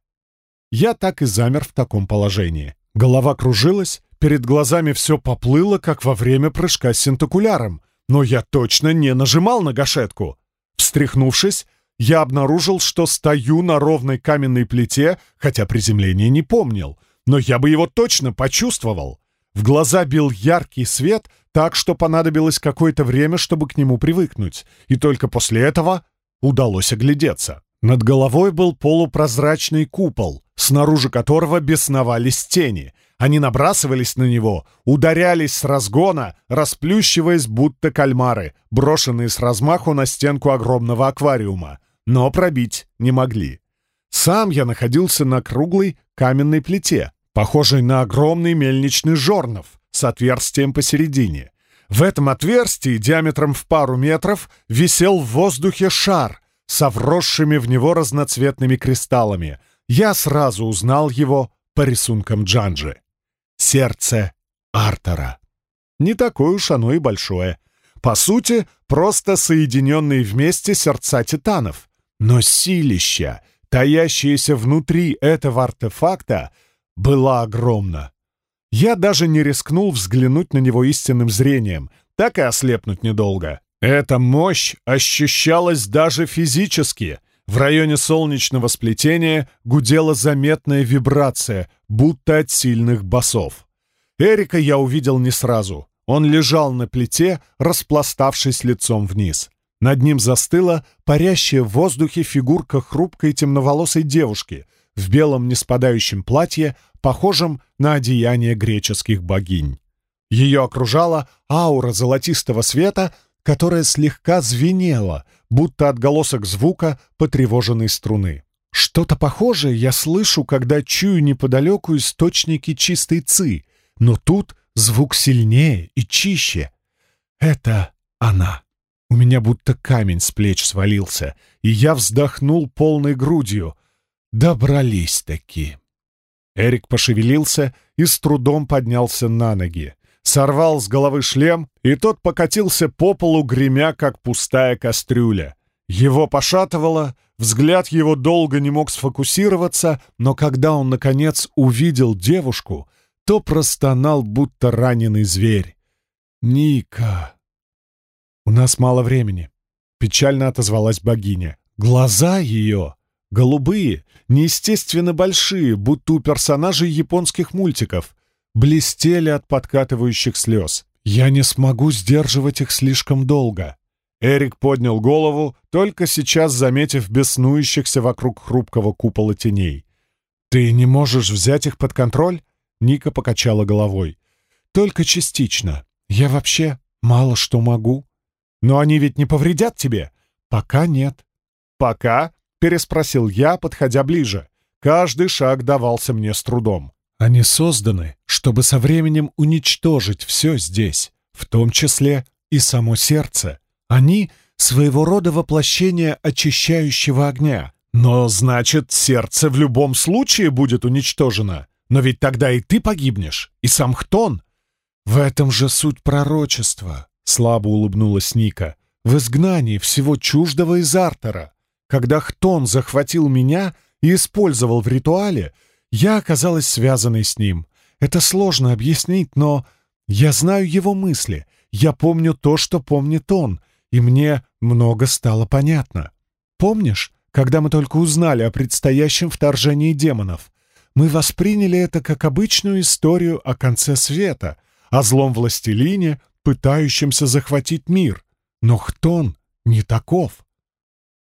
Я так и замер в таком положении. Голова кружилась, перед глазами все поплыло, как во время прыжка с синтокуляром, но я точно не нажимал на гашетку. Встряхнувшись, я обнаружил, что стою на ровной каменной плите, хотя приземление не помнил, но я бы его точно почувствовал. В глаза бил яркий свет, так что понадобилось какое-то время, чтобы к нему привыкнуть, и только после этого удалось оглядеться. Над головой был полупрозрачный купол, снаружи которого бесновались тени. Они набрасывались на него, ударялись с разгона, расплющиваясь, будто кальмары, брошенные с размаху на стенку огромного аквариума, но пробить не могли. Сам я находился на круглой каменной плите, похожий на огромный мельничный жорнов с отверстием посередине. В этом отверстии диаметром в пару метров висел в воздухе шар со вросшими в него разноцветными кристаллами. Я сразу узнал его по рисункам Джанжи. Сердце Артера. Не такое уж оно и большое. По сути, просто соединенные вместе сердца титанов. Но силища, таящиеся внутри этого артефакта, была огромна. Я даже не рискнул взглянуть на него истинным зрением, так и ослепнуть недолго. Эта мощь ощущалась даже физически. В районе солнечного сплетения гудела заметная вибрация, будто от сильных басов. Эрика я увидел не сразу. Он лежал на плите, распластавшись лицом вниз. Над ним застыла парящая в воздухе фигурка хрупкой темноволосой девушки — в белом неспадающем платье, похожем на одеяние греческих богинь. Ее окружала аура золотистого света, которая слегка звенела, будто отголосок звука потревоженной струны. Что-то похожее я слышу, когда чую неподалеку источники чистой ци, но тут звук сильнее и чище. Это она. У меня будто камень с плеч свалился, и я вздохнул полной грудью. Добрались-таки. Эрик пошевелился и с трудом поднялся на ноги. Сорвал с головы шлем, и тот покатился по полу, гремя, как пустая кастрюля. Его пошатывало, взгляд его долго не мог сфокусироваться, но когда он, наконец, увидел девушку, то простонал, будто раненый зверь. «Ника!» «У нас мало времени», — печально отозвалась богиня. Глаза ее Голубые, неестественно большие, будто у персонажей японских мультиков, блестели от подкатывающих слез. Я не смогу сдерживать их слишком долго. Эрик поднял голову, только сейчас заметив беснующихся вокруг хрупкого купола теней. «Ты не можешь взять их под контроль?» Ника покачала головой. «Только частично. Я вообще мало что могу. Но они ведь не повредят тебе?» «Пока нет». «Пока?» Переспросил я, подходя ближе. Каждый шаг давался мне с трудом. Они созданы, чтобы со временем уничтожить все здесь, в том числе и само сердце. Они — своего рода воплощение очищающего огня. Но, значит, сердце в любом случае будет уничтожено. Но ведь тогда и ты погибнешь, и сам Хтон. В этом же суть пророчества, — слабо улыбнулась Ника, — в изгнании всего чуждого из Артера. Когда Хтон захватил меня и использовал в ритуале, я оказалась связанной с ним. Это сложно объяснить, но я знаю его мысли, я помню то, что помнит он, и мне много стало понятно. Помнишь, когда мы только узнали о предстоящем вторжении демонов? Мы восприняли это как обычную историю о конце света, о злом властелине, пытающемся захватить мир. Но Хтон не таков.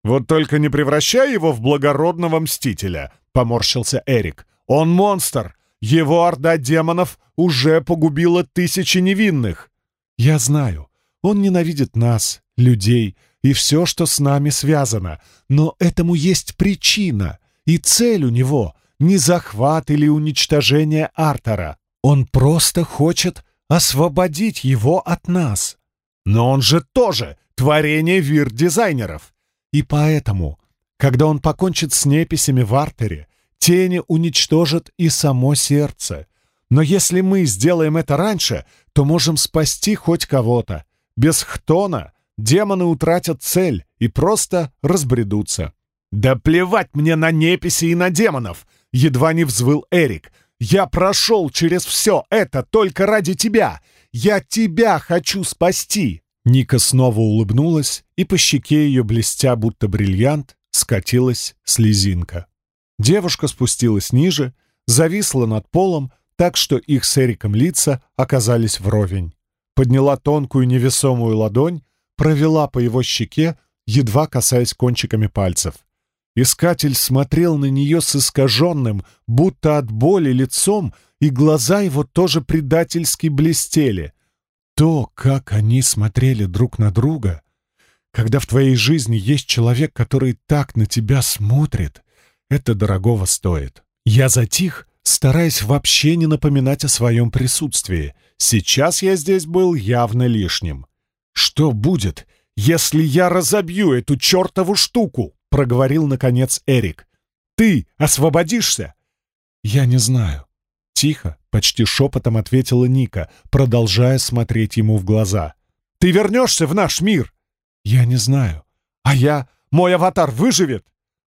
«Вот только не превращай его в благородного мстителя», — поморщился Эрик. «Он монстр! Его орда демонов уже погубила тысячи невинных!» «Я знаю. Он ненавидит нас, людей, и все, что с нами связано. Но этому есть причина, и цель у него — не захват или уничтожение Артера. Он просто хочет освободить его от нас. Но он же тоже творение вир-дизайнеров. И поэтому, когда он покончит с неписями в артере, тени уничтожат и само сердце. Но если мы сделаем это раньше, то можем спасти хоть кого-то. Без Хтона демоны утратят цель и просто разбредутся. «Да плевать мне на неписи и на демонов!» — едва не взвыл Эрик. «Я прошел через все это только ради тебя! Я тебя хочу спасти!» Ника снова улыбнулась, и по щеке ее, блестя будто бриллиант, скатилась слезинка. Девушка спустилась ниже, зависла над полом, так что их с Эриком лица оказались вровень. Подняла тонкую невесомую ладонь, провела по его щеке, едва касаясь кончиками пальцев. Искатель смотрел на нее с искаженным, будто от боли лицом, и глаза его тоже предательски блестели. То, как они смотрели друг на друга, когда в твоей жизни есть человек, который так на тебя смотрит, это дорогого стоит. Я затих, стараясь вообще не напоминать о своем присутствии. Сейчас я здесь был явно лишним. «Что будет, если я разобью эту чертову штуку?» — проговорил, наконец, Эрик. «Ты освободишься?» «Я не знаю. Тихо, почти шепотом ответила Ника, продолжая смотреть ему в глаза. «Ты вернешься в наш мир?» «Я не знаю. А я? Мой аватар выживет?»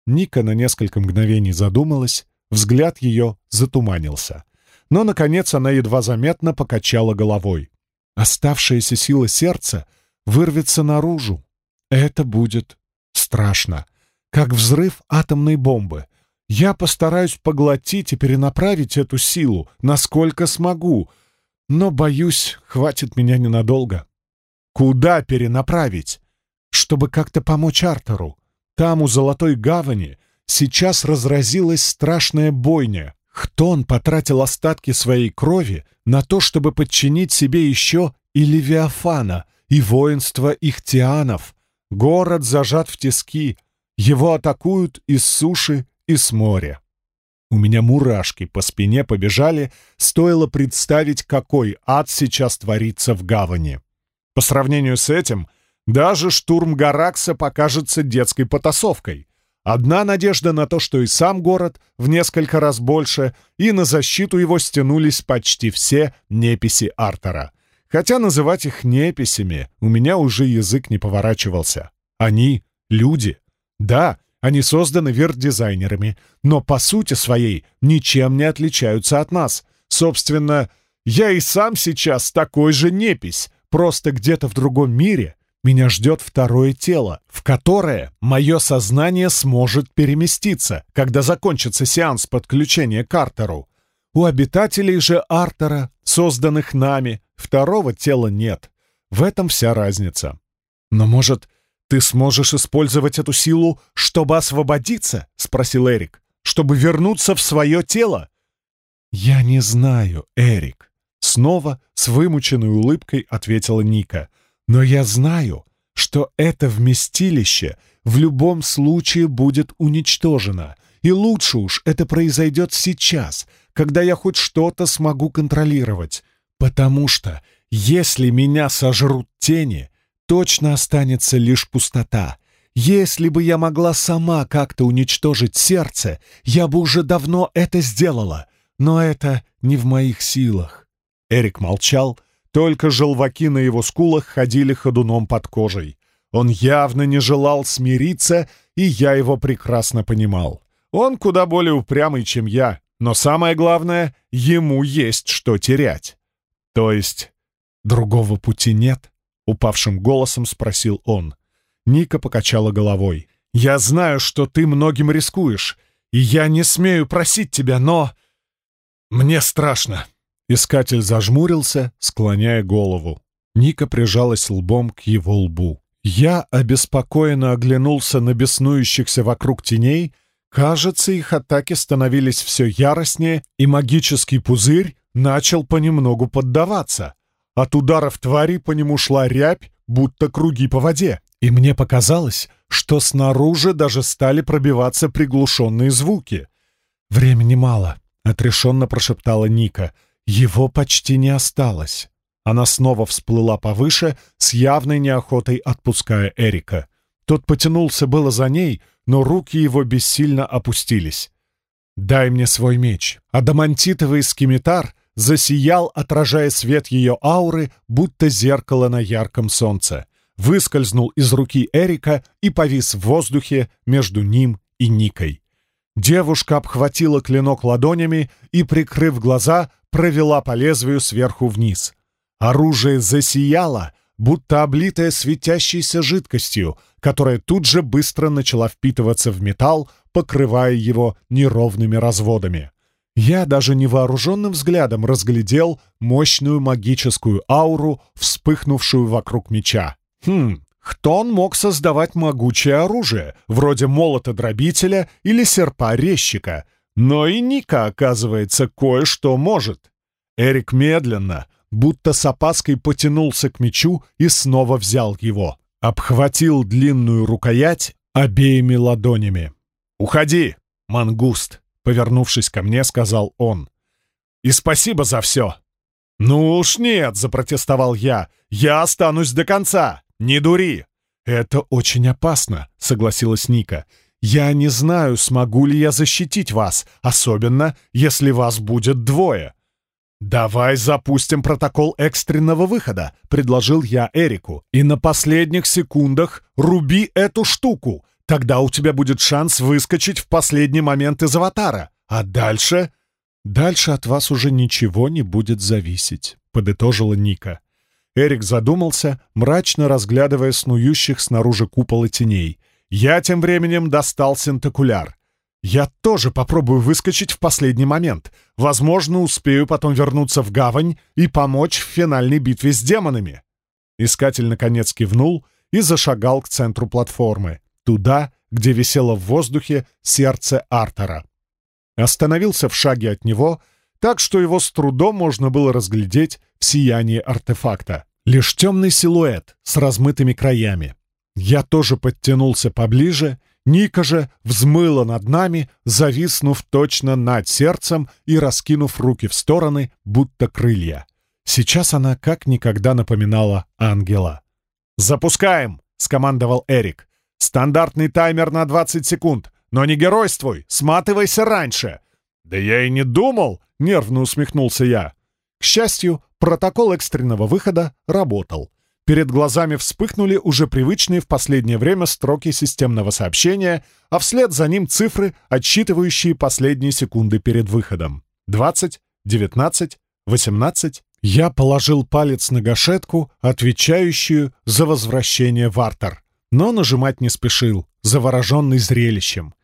Ника на несколько мгновений задумалась, взгляд ее затуманился. Но, наконец, она едва заметно покачала головой. Оставшаяся сила сердца вырвется наружу. Это будет страшно, как взрыв атомной бомбы — я постараюсь поглотить и перенаправить эту силу, насколько смогу, но, боюсь, хватит меня ненадолго. Куда перенаправить? Чтобы как-то помочь Артеру. Там, у Золотой Гавани, сейчас разразилась страшная бойня. Хтон потратил остатки своей крови на то, чтобы подчинить себе еще и Левиафана, и воинство Ихтианов. Город зажат в тиски. Его атакуют из суши и с моря. У меня мурашки по спине побежали, стоило представить, какой ад сейчас творится в гавани. По сравнению с этим, даже штурм Гаракса покажется детской потасовкой. Одна надежда на то, что и сам город в несколько раз больше, и на защиту его стянулись почти все неписи Артера. Хотя называть их неписями у меня уже язык не поворачивался. Они — люди. Да, они созданы вирт-дизайнерами, но по сути своей ничем не отличаются от нас. Собственно, я и сам сейчас такой же непись, просто где-то в другом мире меня ждет второе тело, в которое мое сознание сможет переместиться, когда закончится сеанс подключения к Артеру. У обитателей же Артера, созданных нами, второго тела нет. В этом вся разница. Но, может, «Ты сможешь использовать эту силу, чтобы освободиться?» — спросил Эрик. «Чтобы вернуться в свое тело?» «Я не знаю, Эрик», — снова с вымученной улыбкой ответила Ника. «Но я знаю, что это вместилище в любом случае будет уничтожено, и лучше уж это произойдет сейчас, когда я хоть что-то смогу контролировать, потому что если меня сожрут тени, точно останется лишь пустота. Если бы я могла сама как-то уничтожить сердце, я бы уже давно это сделала, но это не в моих силах. Эрик молчал, только желваки на его скулах ходили ходуном под кожей. Он явно не желал смириться, и я его прекрасно понимал. Он куда более упрямый, чем я, но самое главное, ему есть что терять. То есть другого пути нет? Упавшим голосом спросил он. Ника покачала головой. «Я знаю, что ты многим рискуешь, и я не смею просить тебя, но... Мне страшно!» Искатель зажмурился, склоняя голову. Ника прижалась лбом к его лбу. Я обеспокоенно оглянулся на беснующихся вокруг теней. Кажется, их атаки становились все яростнее, и магический пузырь начал понемногу поддаваться. От ударов твари по нему шла рябь, будто круги по воде. И мне показалось, что снаружи даже стали пробиваться приглушенные звуки. «Времени мало», — отрешенно прошептала Ника. «Его почти не осталось». Она снова всплыла повыше, с явной неохотой отпуская Эрика. Тот потянулся было за ней, но руки его бессильно опустились. «Дай мне свой меч». Адамантитовый скимитар засиял, отражая свет ее ауры, будто зеркало на ярком солнце выскользнул из руки Эрика и повис в воздухе между ним и Никой. Девушка обхватила клинок ладонями и, прикрыв глаза, провела по лезвию сверху вниз. Оружие засияло, будто облитое светящейся жидкостью, которая тут же быстро начала впитываться в металл, покрывая его неровными разводами. Я даже невооруженным взглядом разглядел мощную магическую ауру, вспыхнувшую вокруг меча. Хм, кто он мог создавать могучее оружие, вроде молота-дробителя или серпа-резчика? Но и Ника, оказывается, кое-что может. Эрик медленно, будто с опаской потянулся к мечу и снова взял его. Обхватил длинную рукоять обеими ладонями. «Уходи, мангуст!» — повернувшись ко мне, сказал он. «И спасибо за все!» «Ну уж нет!» — запротестовал я. «Я останусь до конца!» «Не дури!» «Это очень опасно», — согласилась Ника. «Я не знаю, смогу ли я защитить вас, особенно если вас будет двое». «Давай запустим протокол экстренного выхода», — предложил я Эрику. «И на последних секундах руби эту штуку. Тогда у тебя будет шанс выскочить в последний момент из аватара. А дальше...» «Дальше от вас уже ничего не будет зависеть», — подытожила Ника. Эрик задумался, мрачно разглядывая снующих снаружи купола теней. Я тем временем достал синтокуляр. Я тоже попробую выскочить в последний момент. Возможно, успею потом вернуться в гавань и помочь в финальной битве с демонами. Искатель наконец кивнул и зашагал к центру платформы, туда, где висело в воздухе сердце Артера. Остановился в шаге от него, так что его с трудом можно было разглядеть в сиянии артефакта. Лишь темный силуэт с размытыми краями. Я тоже подтянулся поближе, Ника же взмыла над нами, зависнув точно над сердцем и раскинув руки в стороны, будто крылья. Сейчас она как никогда напоминала ангела. «Запускаем!» — скомандовал Эрик. «Стандартный таймер на 20 секунд, но не геройствуй, сматывайся раньше!» «Да я и не думал!» — нервно усмехнулся я. К счастью, Протокол экстренного выхода работал. Перед глазами вспыхнули уже привычные в последнее время строки системного сообщения, а вслед за ним цифры, отсчитывающие последние секунды перед выходом. 20, 19, 18. Я положил палец на гашетку, отвечающую за возвращение в Артер, но нажимать не спешил, завороженный зрелищем.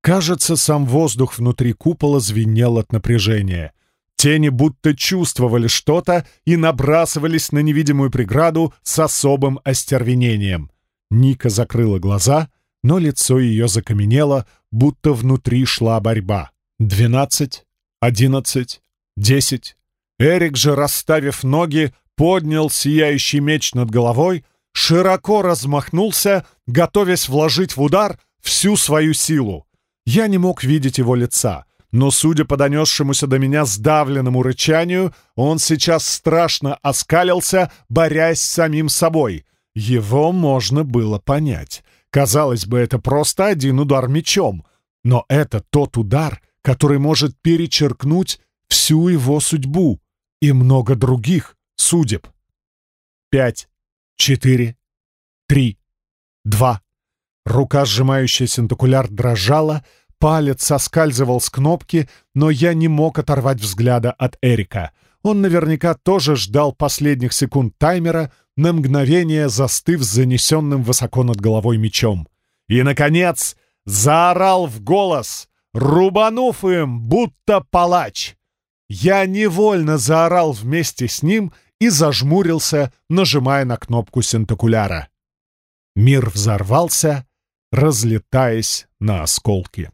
Кажется, сам воздух внутри купола звенел от напряжения — Тени будто чувствовали что-то и набрасывались на невидимую преграду с особым остервенением. Ника закрыла глаза, но лицо ее закаменело, будто внутри шла борьба. «Двенадцать, одиннадцать, десять». Эрик же, расставив ноги, поднял сияющий меч над головой, широко размахнулся, готовясь вложить в удар всю свою силу. Я не мог видеть его лица — но, судя по донесшемуся до меня сдавленному рычанию, он сейчас страшно оскалился, борясь с самим собой. Его можно было понять. Казалось бы, это просто один удар мечом, но это тот удар, который может перечеркнуть всю его судьбу и много других судеб. Пять, четыре, три, два. Рука, сжимающая синтокуляр, дрожала, Палец соскальзывал с кнопки, но я не мог оторвать взгляда от Эрика. Он наверняка тоже ждал последних секунд таймера, на мгновение застыв с занесенным высоко над головой мечом. И, наконец, заорал в голос, рубанув им, будто палач. Я невольно заорал вместе с ним и зажмурился, нажимая на кнопку синтокуляра. Мир взорвался, разлетаясь на осколки.